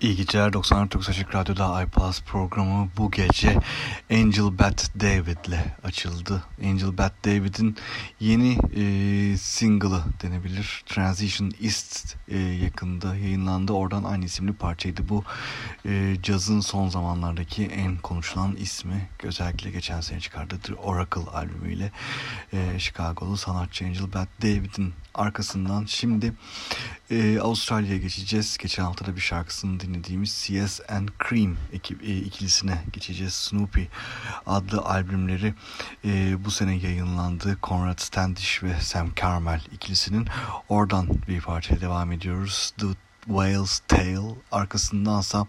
geceler 94 Açık Radyo'da iPlus programı bu gece Angel Bat David'le açıldı. Angel Bat David'in yeni e, single'ı denebilir. Transition East e, yakında yayınlandı. Oradan aynı isimli parçaydı. Bu e, cazın son zamanlardaki en konuşulan ismi. Özellikle geçen sene çıkardığı The Oracle albümüyle e, Chicago'lu sanatçı Angel Bat David'in arkasından şimdi e, Avustralya'ya geçeceğiz. Geçen hafta da bir şarkısını dinlediğimiz CS and Cream ekip, e, ikilisine geçeceğiz. Snoopy adlı albümleri e, bu sene yayınlandı. Conrad Standish ve Sam Carmel ikilisinin. Oradan bir parçaya devam ediyoruz. The Whale's Tale arkasındansa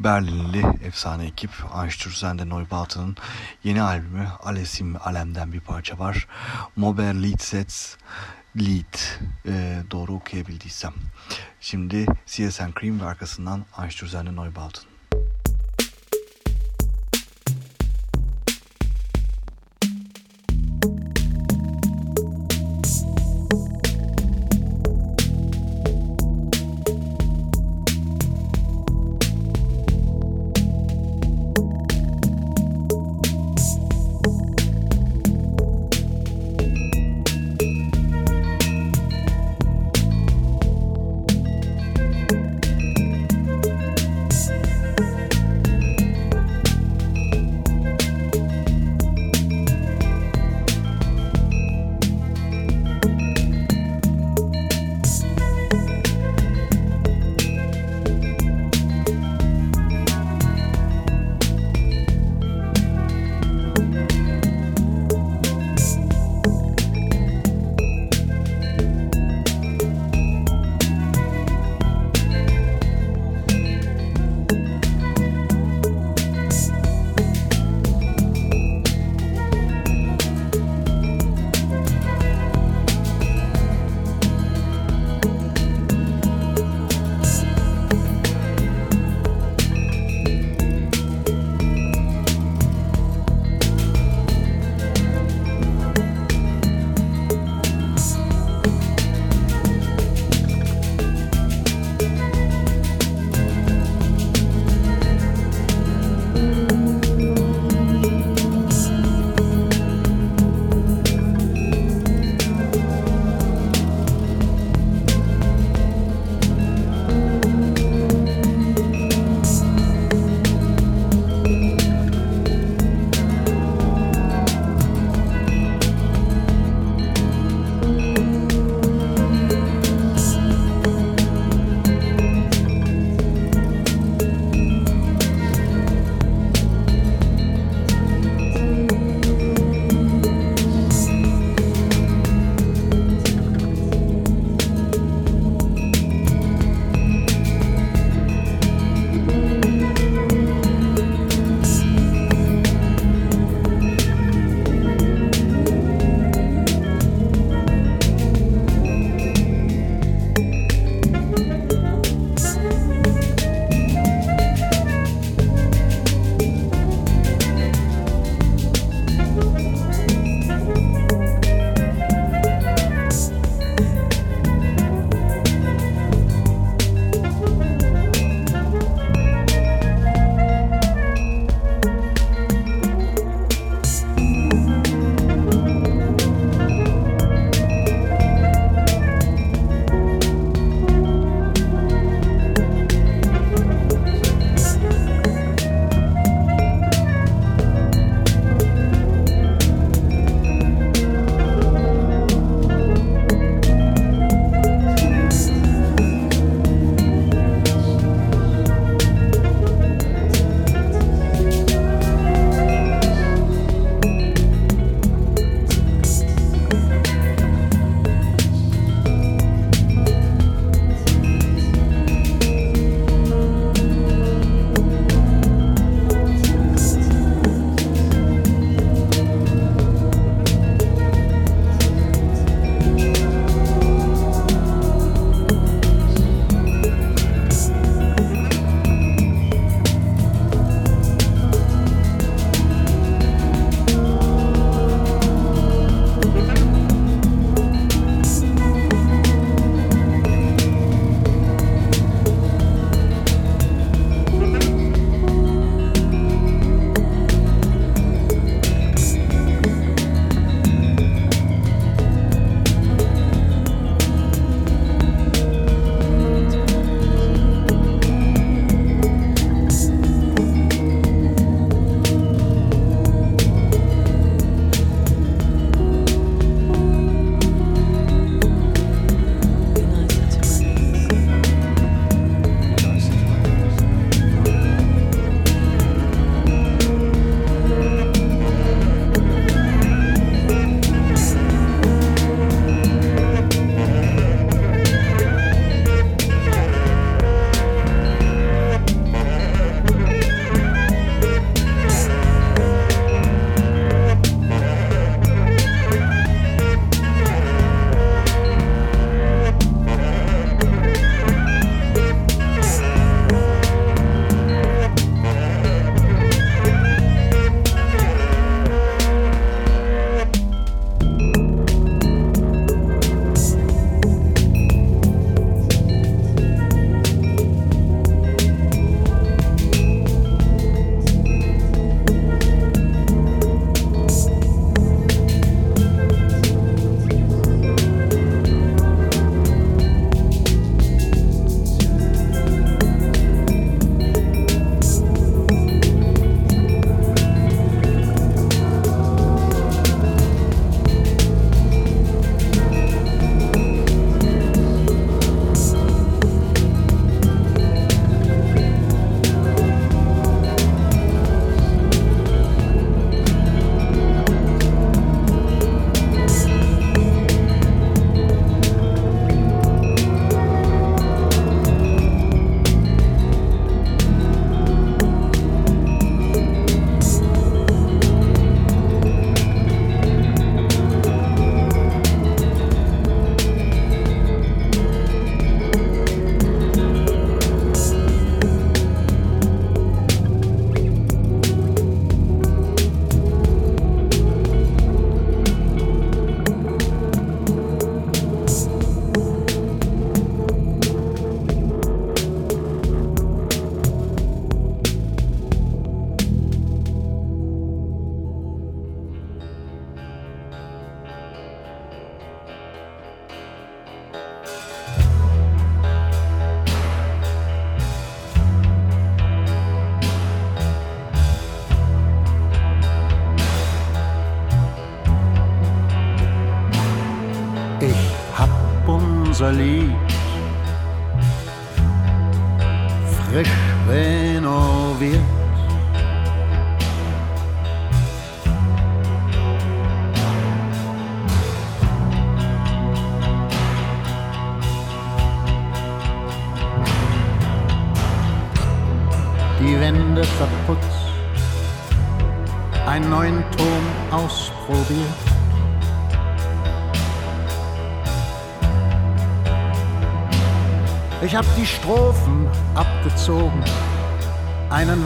Berlinli efsane ekip Einstürzen'de Neubauten'ın yeni albümü Alesim Alem'den bir parça var. Mober Liedsets Lead e, doğru okuyabildiysem. Şimdi CSN Cream ve arkasından Einstürzen'de Neubauten.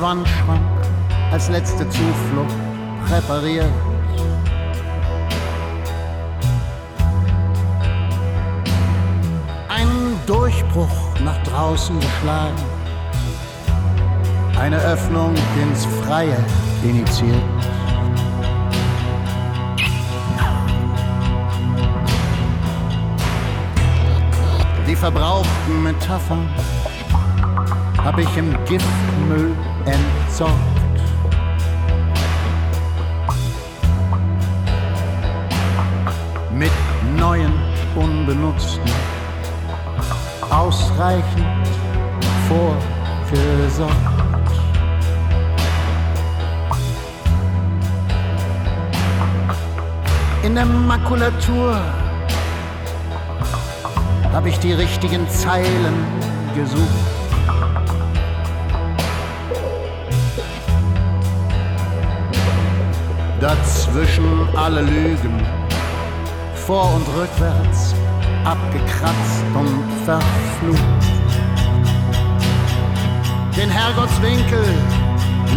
Wandschrank als letzte Zuflucht präpariert. Einen Durchbruch nach draußen geschlagen, eine Öffnung ins Freie initiiert. Die verbrauchten Metaphern hab ich im Giftmüll entsorgt. Mit neuen, unbenutzten, ausreichend vorgesorgt. In der Makulatur hab ich die richtigen Zeilen gesucht. Dazwischen alle Lügen, vor und rückwärts, abgekratzt und verflucht. Den Herrgottswinkel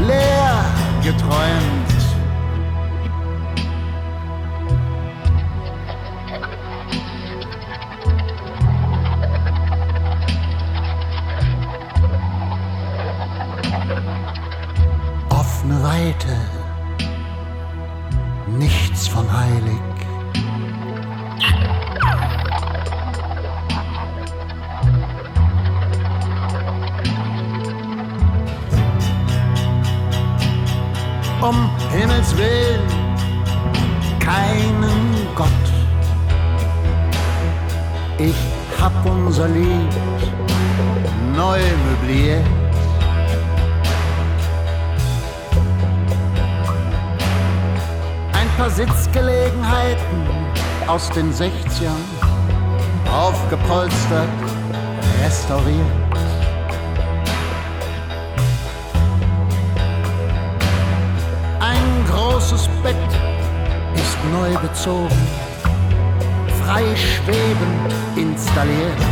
leer geträumt. Den 60ern, aufgepolstert, restauriert. Ein großes Bett ist neu bezogen, frei schwebend installiert.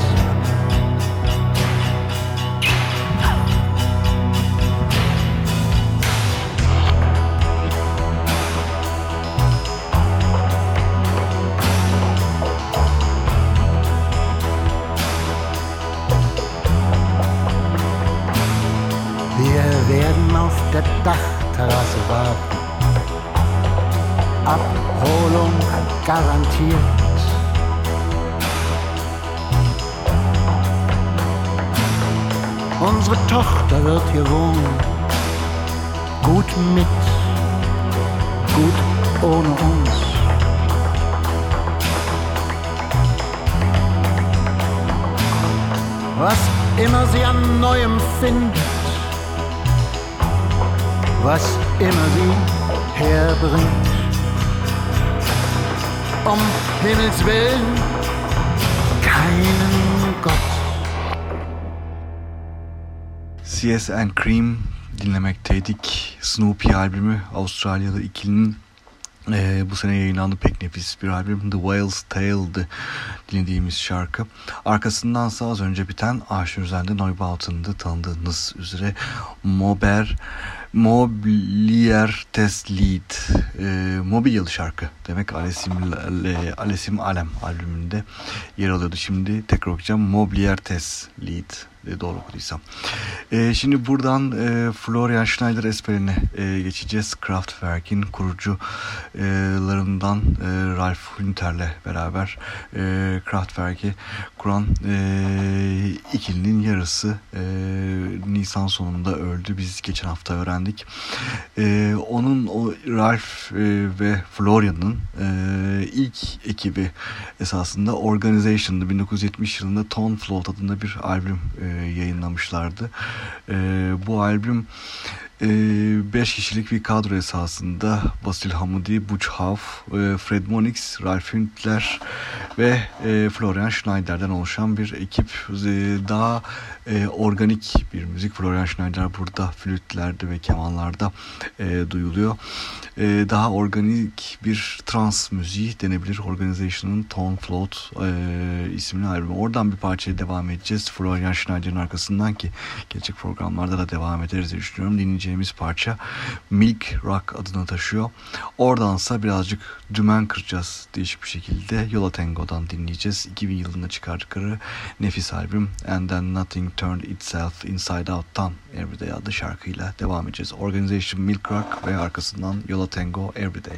Abholung garantiert. Unsere Tochter wird hier wohnen. Gut mit, gut ohne uns. Was immer sie an Neuem findet, was immer sie herbringt. Um Himmels Willen, keinen Gott. CS and Cream dinlemekteydik. Snoopy albümü Avustralyalı ikilinin eee, bu sene yayınlandı pek nefis bir albüm. The Whale's Tale'dı dinlediğimiz şarkı. Arkasındansa az önce biten Arşın Üzerinde Neubauten'dı tanıdığınız üzere Mober Mobilier Teslied e, mobilyalı şarkı. Demek Alesim, Alesim Alem albümünde yer alıyordu. Şimdi tekrar okuyacağım. Mobilier Teslied e, doğru okuduysam. E, şimdi buradan e, Florian Schneider Esper'ine e, geçeceğiz. Kraftwerk'in kurucularından e, Ralf Hünter'le beraber e, Kraftwerk'i kuran e, ikilinin yarısı e, Nisan sonunda öldü. Biz geçen hafta öğrendik. E, onun o Ralf e, ve Florian'ın e, ilk ekibi esasında Organization'da 1970 yılında Tone Float adında bir albüm e, yayınlamışlardı. E, bu albüm 5 ee, kişilik bir kadro esasında Basil Hamudi, Butch Hauf, e, Fred Monix, Ralf Hüntler ve e, Florian Schneider'den oluşan bir ekip. E, daha organik bir müzik. Florian Schneider burada flütlerde ve kemanlarda duyuluyor. Daha organik bir trans müziği denebilir. Organization'ın Tone Float isimli albümü. Oradan bir parçaya devam edeceğiz. Florian Schneider'in arkasından ki gelecek programlarda da devam ederiz diye düşünüyorum. Dinleyeceğiz dinleyeceğimiz parça Milk Rock adını taşıyor. Oradansa birazcık dümen kıracağız değişik bir şekilde. Yola Tango'dan dinleyeceğiz. 2000 yılında çıkardıkları nefis albüm And Then Nothing Turned Itself Inside Out'tan Everyday adlı şarkıyla devam edeceğiz. Organization Milk Rock ve arkasından Yola Tango Everyday.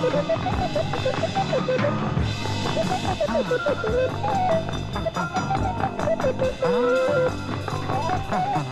Ah. Ah. Ah.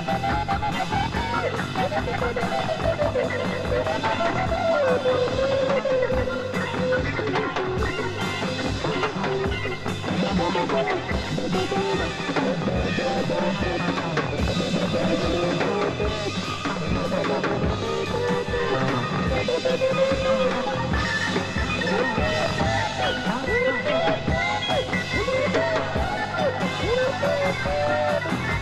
Woo!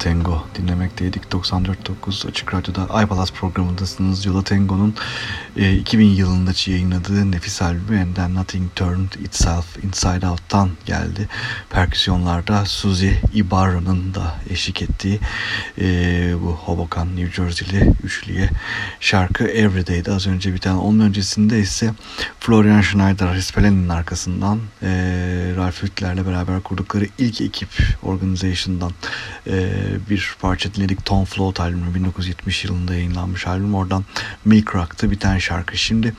Tango dinlemekteydik. 94.9 Açık Radyo'da iPalaz programındasınız. Yola Tango'nun e, 2000 yılında yayınladığı nefis albümü And Then Nothing Turned Itself Inside Out'tan geldi. Perküsyonlarda Suzy Ibarra'nın da eşlik ettiği e, bu Hoboken New Jersey'li üçlüye şarkı Everyday'di az önce biten. Onun öncesinde ise Florian Schneider Hispeleni'nin arkasından e, Ralph Hüttler'le beraber kurdukları ilk ekip Organization'dan e, bir parça dinledik. Tom Float albümü 1970 yılında yayınlanmış albüm. Oradan Milk Rock'ta biten şarkı. Şimdi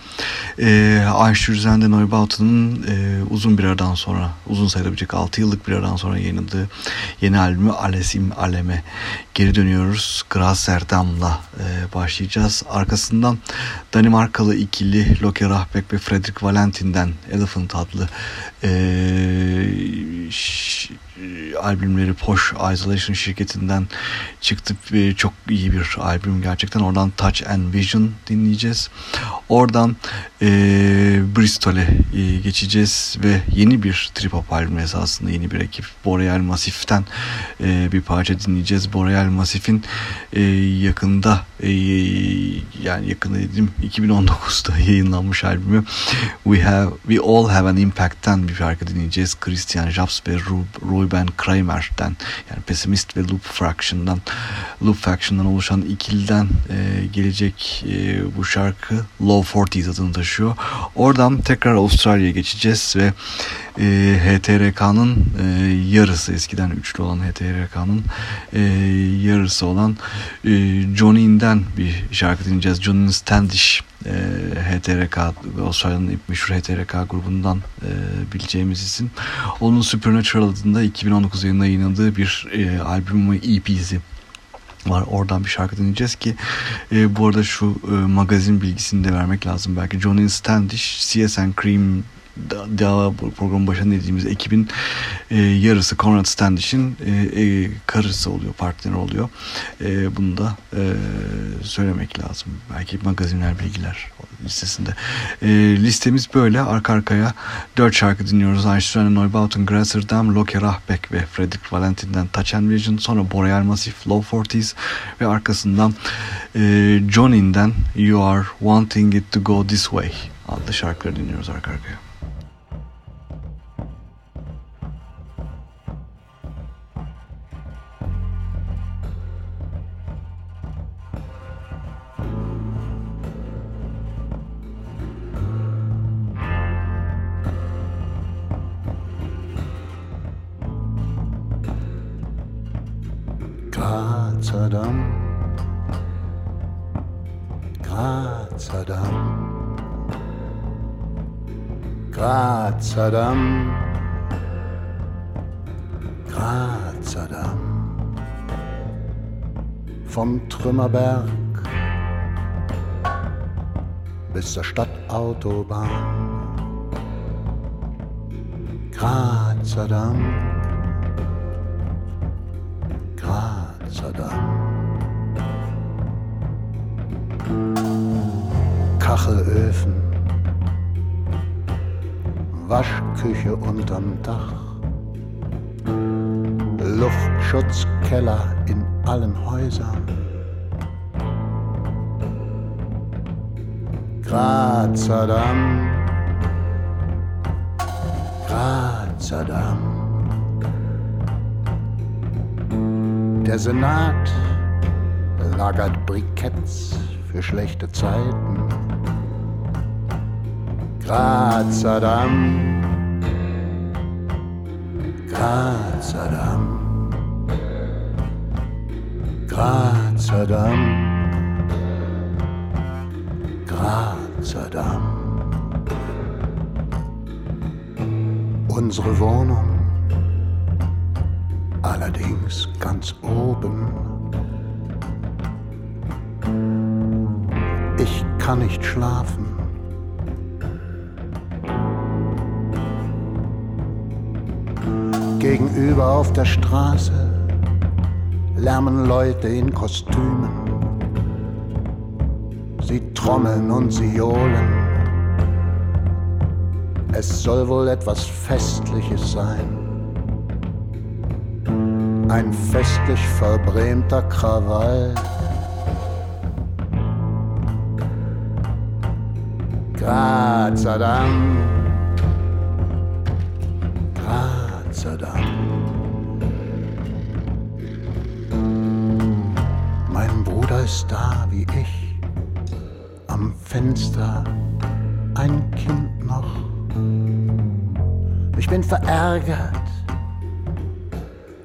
e, Einstürzen'de Neubauten'ın e, uzun bir aradan sonra uzun sayılabilecek 6 yıllık bir aradan sonra yayınladığı yeni albümü Alesim Aleme geri dönüyoruz. Graserdam'la e, başlayacağız. Arkasından Danimarkalı ikili Loke Rahbek ve Fredrik Valentin'den Elephant adlı e, albümleri Posh Isolation şirketinden çıktı. E, çok iyi bir albüm gerçekten. Oradan Touch and Vision dinleyeceğiz. Oradan e, Bristol'e e, geçeceğiz ve yeni bir trip hop albümü esasında yeni bir ekip Boreal Massif'ten e, bir parça dinleyeceğiz. Boreal Massif'in e, yakında e, yani yakında dedim 2019'da yayınlanmış albümü We Have We All Have an Impact'ten bir şarkı dinleyeceğiz. Christian Japs ve Ruben Kramer'den yani Pessimist ve Loop Fraction'dan Loop Faction'dan oluşan ikiliden e, gelecek e, bu şarkı Low 40's adını taşıyor. Oradan tekrar Avustralya'ya geçeceğiz ve e, HTRK'nın e, yarısı eskiden üçlü olan HTRK'nın e, yarısı olan e, Johnny'den bir şarkı dinleyeceğiz. Johnny'nin Standish e, HTRK Avustralya'nın meşhur HTRK grubundan e, bileceğimiz isim. Onun Supernatural adında 2019 yılında yayınladığı bir e, albüm EP'si var. Oradan bir şarkı dinleyeceğiz ki e, bu arada şu e, magazin bilgisini de vermek lazım. Belki Johnny Standish, CSN Cream daha program başında dediğimiz ekibin e, yarısı Conrad Standish'in e, e, karısı oluyor, partner oluyor. E, bunu da e, söylemek lazım. Belki magazinler bilgiler listesinde. E, listemiz böyle. Arka arkaya dört şarkı dinliyoruz. Einstein, Neubauten, Grasserdam, Loke Rahbeck ve Fredrik Valentin'den Touch and Vision. Sonra Boreal Massive, Low 40s ve arkasından e, Johnny'den You Are Wanting It To Go This Way adlı şarkıları dinliyoruz arka arkaya. Grazer Damm, Grazer Damm, Grazer Damm, vom Trümmerberg bis zur Stadtautobahn, Grazer Damm. Wasser da. Kachelöfen, Waschküche unterm Dach, Luftschutzkeller in allen Häusern. Grazer Damm, Der Senat lagert Briketts für schlechte Zeiten. Grazadam, Grazadam, Grazadam, Grazadam. Unsere Wohnung allerdings ganz oben. Ich kann nicht schlafen. Gegenüber auf der Straße lärmen Leute in Kostümen. Sie trommeln und sie johlen. Es soll wohl etwas Festliches sein ein festlich verbrämter Krawall. Sei Dank. Mein Bruder ist da wie ich, am Fenster ein Kind noch. Ich bin verärgert,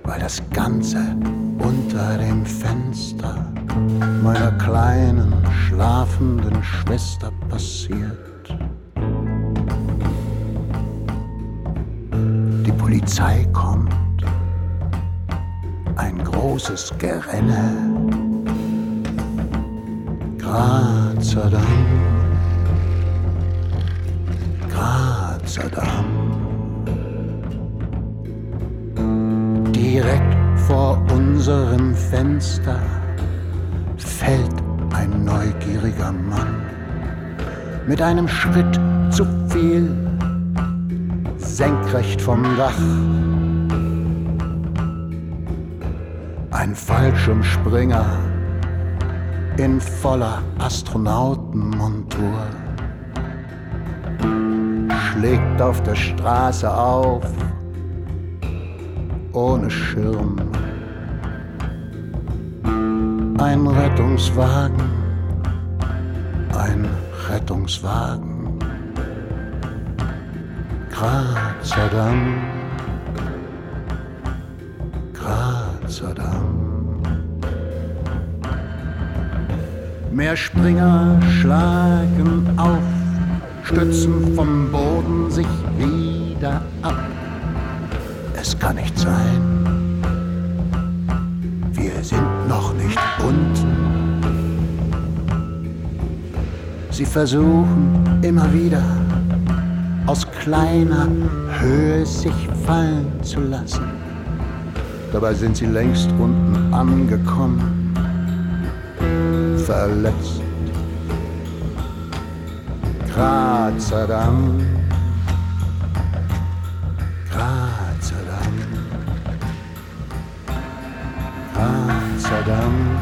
weil das Ganze unter dem Fenster meiner kleinen schlafenden Schwester passiert. Die Polizei kommt, ein großes Gerenne. Gott sei Direkt vor unserem Fenster fällt ein neugieriger Mann mit einem Schritt zu viel senkrecht vom Dach. Ein Fallschirmspringer in voller Astronautenmontur schlägt auf der Straße auf, ohne Schirm. Ein Rettungswagen, ein Rettungswagen. Grazer Damm, Grazer Damm. Mehr Springer schlagen auf, stützen vom Boden sich wie nicht sein, wir sind noch nicht unten. Sie versuchen immer wieder aus kleiner Höhe sich fallen zu lassen. Dabei sind sie längst unten angekommen, verletzt. Gott Saddam.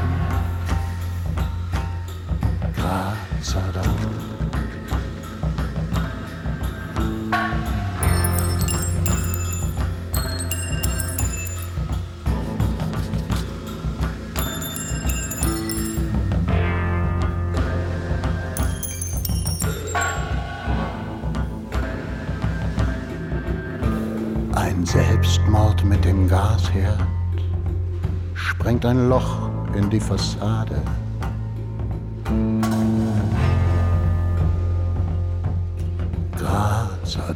Die Fassade.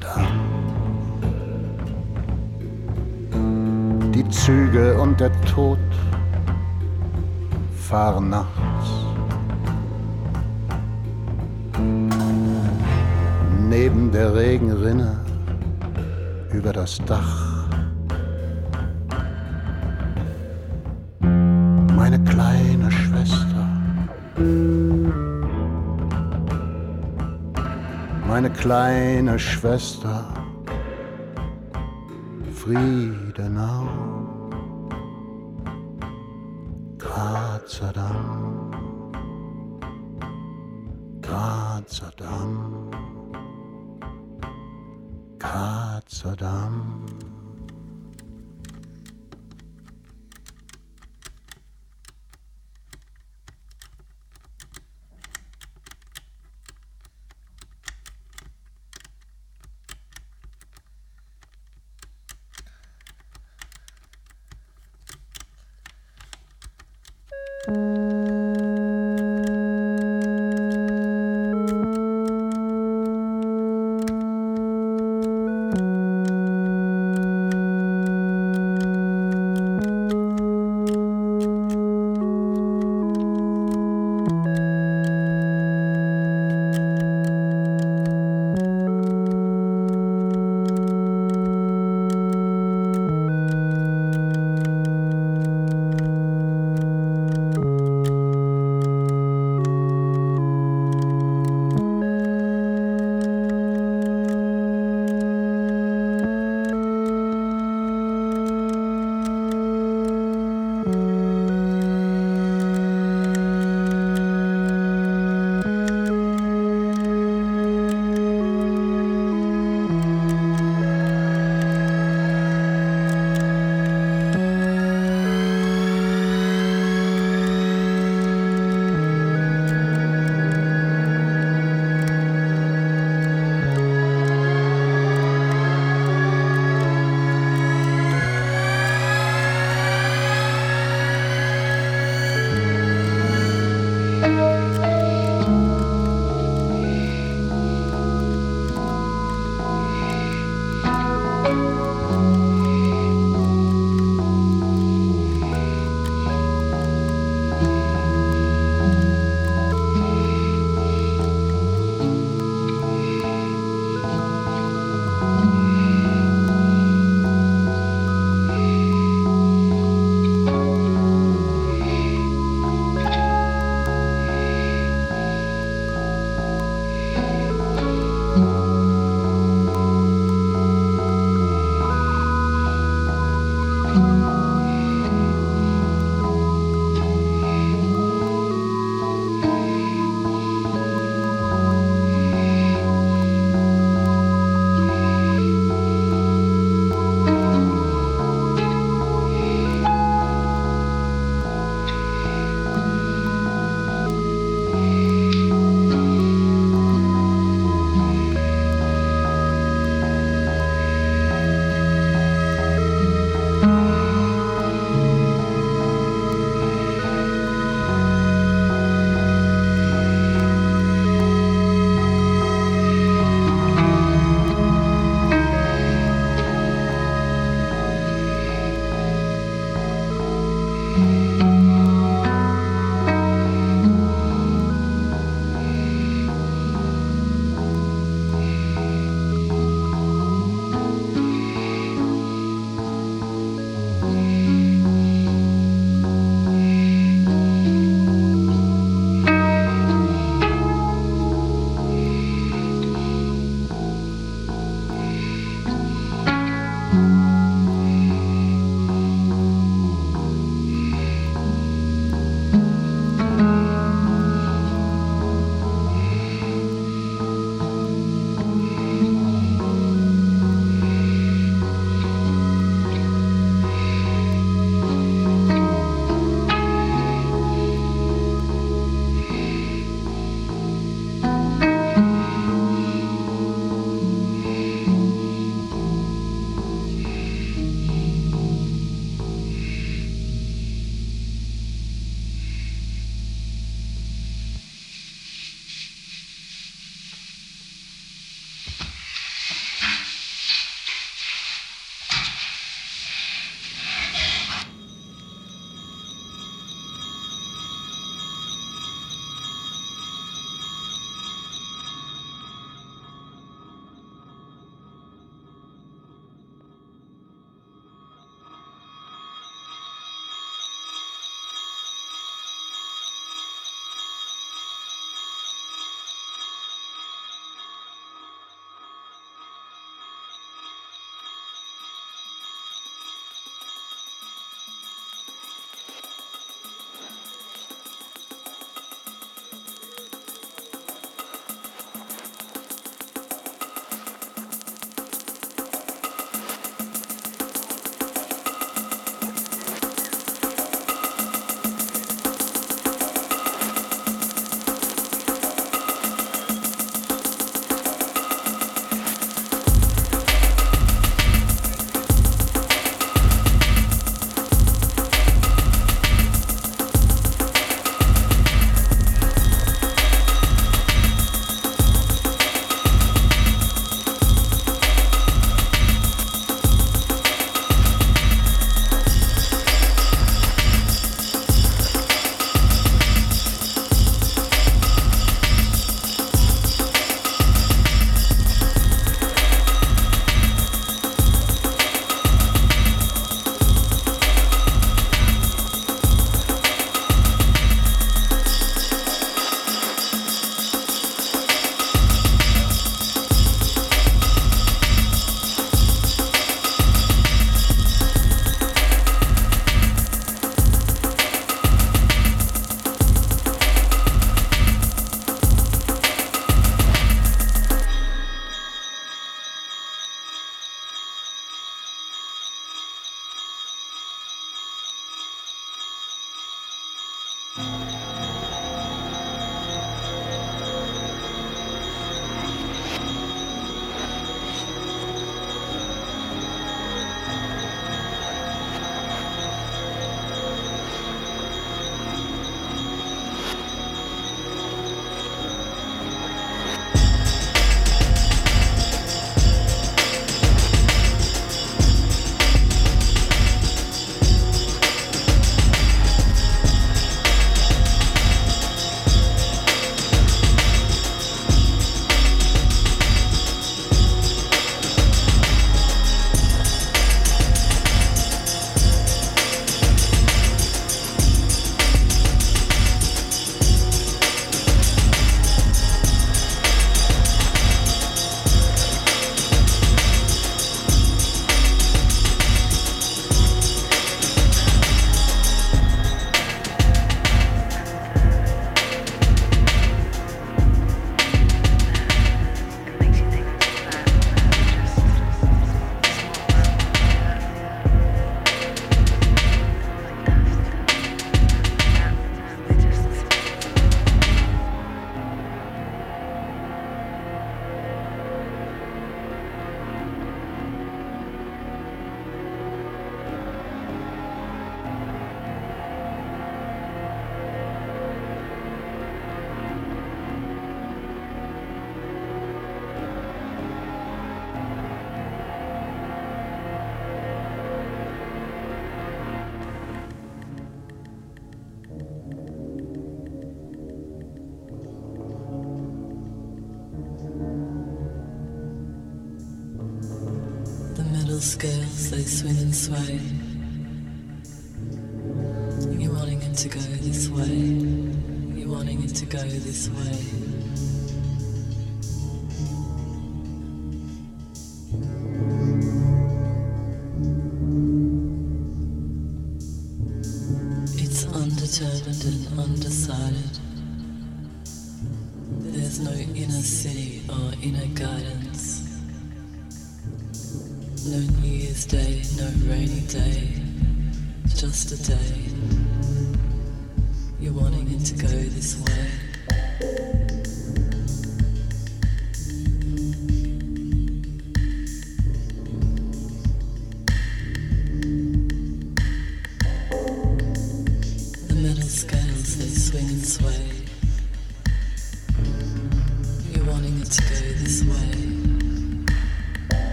Dank. Die Züge und der Tod fahren nachts. Neben der Regenrinne über das Dach. kleine Schwester, Friedenau, Grazer Damm, Grazer Damm, and. You're wanting it to go this way. You're wanting it to go this way. Just a day.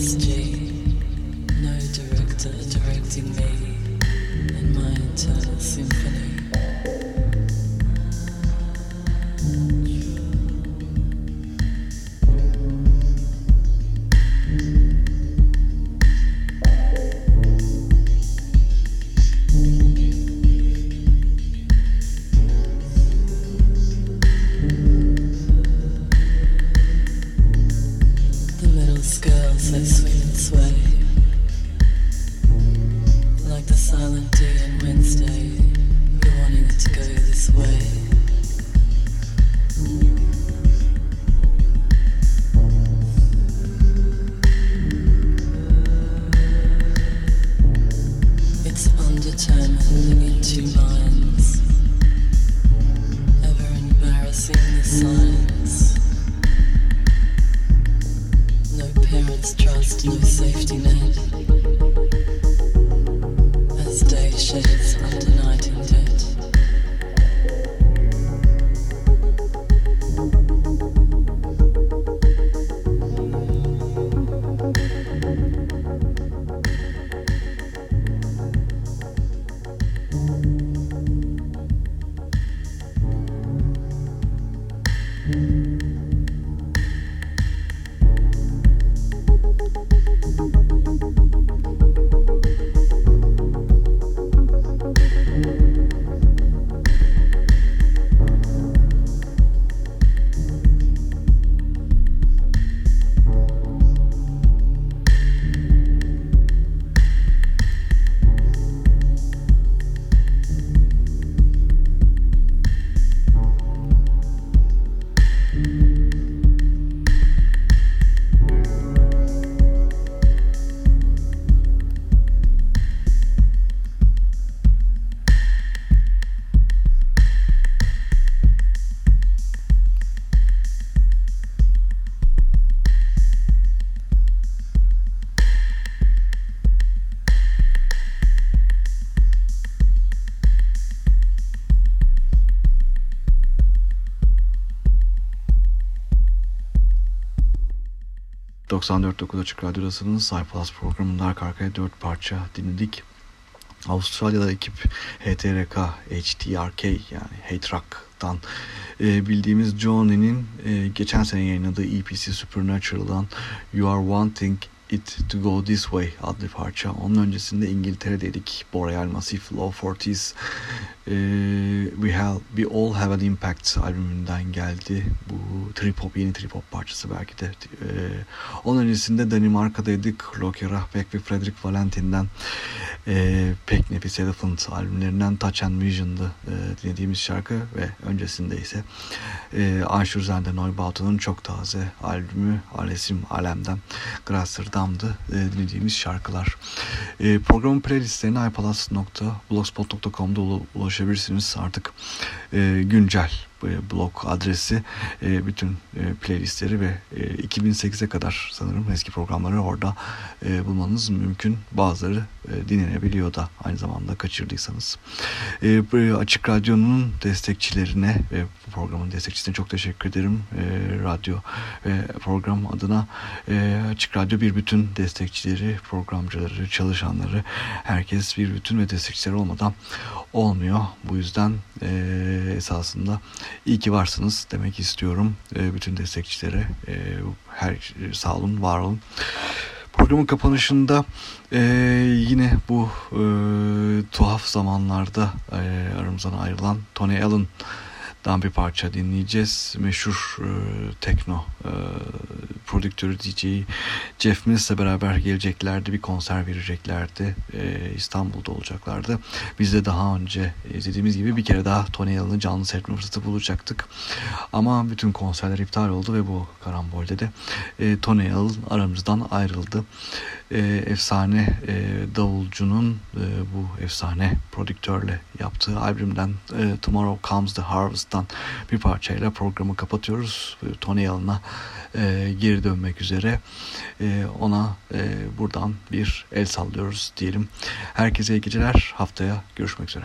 question. ...94.9 Açık Radyo'dasınız. iPlus programında arka arkaya 4 parça dinledik. Avustralya'da ekip HTRK, HTRK yani H-Rock'tan e, bildiğimiz Johnny'nin e, geçen sene yayınladığı EPC Supernatural'dan You Are Wanting It To Go This Way adlı parça. Onun öncesinde İngiltere'deydik. Boreal Massive Low 40s e, We, have, We All Have An Impact albümünden geldi. Bu trip hop, yeni trip hop parçası belki de. E, onun öncesinde Danimarka'daydık. Loke Rahbek ve Frederick Valentin'den e, pek nefis Elephant albümlerinden Touch and Vision'dı e, dinlediğimiz şarkı ve öncesinde ise e, Ayşur Zende çok taze albümü Alesim Alem'den Grasser'dam'dı e, dinlediğimiz şarkılar. E, programın playlistlerine ipalas.blogspot.com'da ulaşabilirsiniz. Artık e, güncel blog adresi e, bütün e, playlistleri ve e, 2008'e kadar sanırım eski programları orada e, bulmanız mümkün. Bazıları e, dinlenebiliyor da aynı zamanda kaçırdıysanız. E, Açık Radyo'nun destekçilerine ve programın destekçisine çok teşekkür ederim. E, radyo ve program adına e, Açık Radyo bir bütün destekçileri, programcıları, çalışanları herkes bir bütün ve destekçileri olmadan olmuyor. Bu yüzden e, esasında iyi ki varsınız demek istiyorum e, bütün destekçilere. E, her sağ olun, var olun. Programın kapanışında e, yine bu e, tuhaf zamanlarda e, aramızdan ayrılan Tony Allen dan bir parça dinleyeceğiz. Meşhur e, tekno e, prodüktörü DJ Jeff Mills'le beraber geleceklerdi. Bir konser vereceklerdi. E, İstanbul'da olacaklardı. Biz de daha önce izlediğimiz gibi bir kere daha Tony Allen'ı canlı seyretme fırsatı bulacaktık. Ama bütün konserler iptal oldu ve bu karambolde de e, Tony Allen aramızdan ayrıldı e, efsane e, davulcunun e, bu efsane prodüktörle yaptığı albümden e, Tomorrow Comes the Harvest'tan bir parçayla programı kapatıyoruz. Tony Allen'a e, geri dönmek üzere e, ona e, buradan bir el sallıyoruz diyelim. Herkese iyi geceler. Haftaya görüşmek üzere.